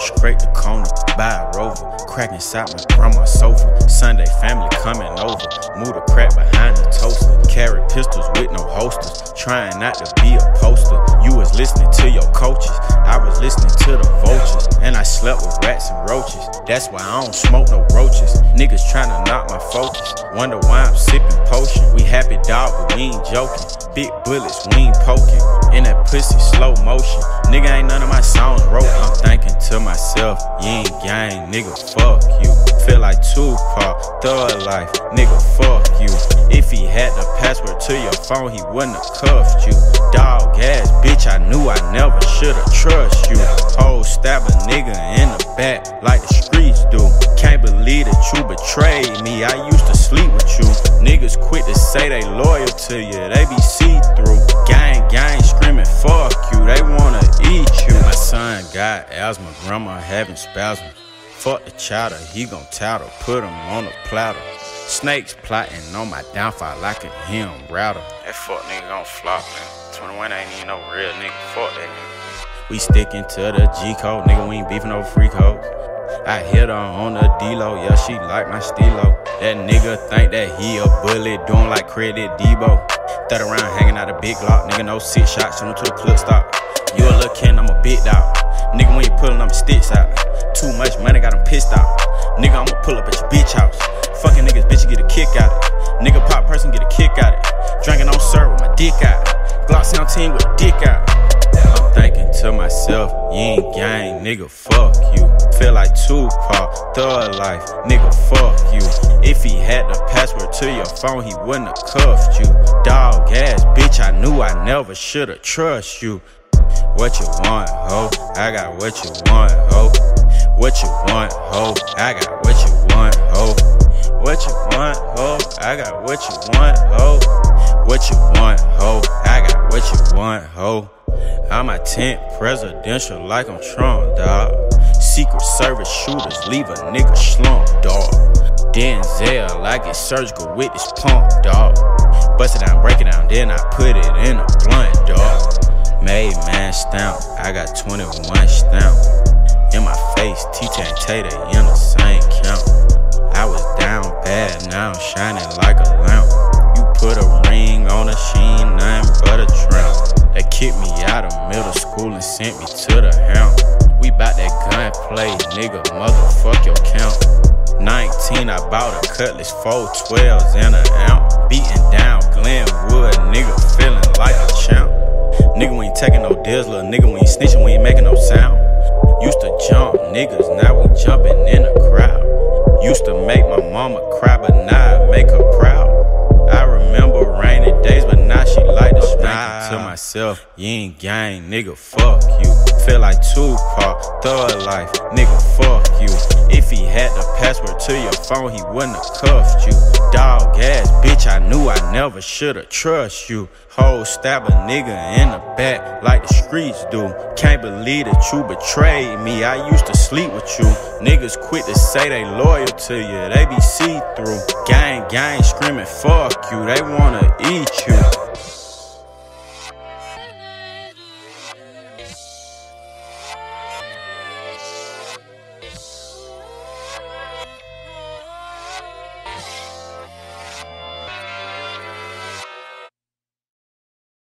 Scrape the corner, buy a rover. Crack inside my sofa. Sunday family coming over. Move the crack behind the toaster. Carry pistols with no holsters. Trying not to be a poster. You was listening to your coaches. I was listening to the vultures. And I slept with rats and roaches. That's why I don't smoke no roaches. Niggas trying to knock my focus. Wonder why I'm sipping potion. We happy dog, but we ain't joking. Big bullets, we ain't poking. In that pussy, slow motion. Nigga ain't none of my songs ain't gang, nigga, fuck you. Feel like Tupac, thug life, nigga, fuck you. If he had the password to your phone, he wouldn't have cuffed you. Dog ass, bitch, I knew I never should've trust you. Whole stab a nigga in the back like the streets do. Can't believe that you betrayed me. I used to sleep with you. Niggas quit to say they loyal to you. They be got asthma, grandma having spasms. Fuck the chowder, he gon' tattle, put him on the platter. Snakes plotting on my downfall like a him router. That fuck nigga gon' flop, man. 21 ain't even no real nigga. Fuck that nigga. We sticking to the G code, nigga. We ain't beefing over free codes. I hit her on the D-Lo, yeah, she like my stilo. That nigga think that he a bully, doing like credit Debo. Third around hanging out a big lock, nigga, no six shots, send him to the clip stop. You a little kid, I'm a big dog. Nigga, when you pullin' up sticks out. Too much money, got him pissed off. Nigga, I'ma pull up at your bitch house. Fucking niggas, bitch, you get a kick out it. Nigga, pop person, get a kick out it. Drinking on syrup with my dick out. Glock sound team with a dick out. I'm thinking to myself, you ain't gang, nigga, fuck you. Feel like Tupac, thug life, nigga, fuck you. If he had the password to your phone, he wouldn't have cuffed you. Dog ass, bitch, I knew I never should've trust you. What you want, ho? I got what you want, ho. What you want, ho? I got what you want, ho. What you want, ho? I got what you want, ho. What you want, ho? I got what you want, ho. I'm a 10th presidential like I'm Trump, dog. Secret Service shooters leave a nigga slump, dog. Denzel, I get surgical with this pump, dog. Bust it down, break it down, then I put it in a blunt, dog. Made man stamp, I got 21 stamp. In my face, T-Tan Tater in the same count. I was down bad, now I'm shining like a lamp. You put a ring on a sheen, nothing but a tramp. They kicked me out of middle school and sent me to the hound. We bout that gunplay, nigga, motherfuck your count. 19, I bought a cutlass, four 12s and an ounce. Beating down Glenwood, nigga, feeling like a champ. Nigga, we ain't taking no deals, little nigga, we ain't snitching, we ain't making no sound. Used to jump niggas, now we jumping in a crowd. Used to make my mama cry, but now I make her myself, you ain't gang, nigga, fuck you. Feel like Tupac, thug life, nigga, fuck you. If he had the password to your phone, he wouldn't have cuffed you. Dog ass, bitch, I knew I never should've trust you. Whole stab a nigga in the back like the streets do. Can't believe that you betrayed me. I used to sleep with you. Niggas quit to say they loyal to you. They be see through. Gang, gang, screaming fuck you. They wanna eat you.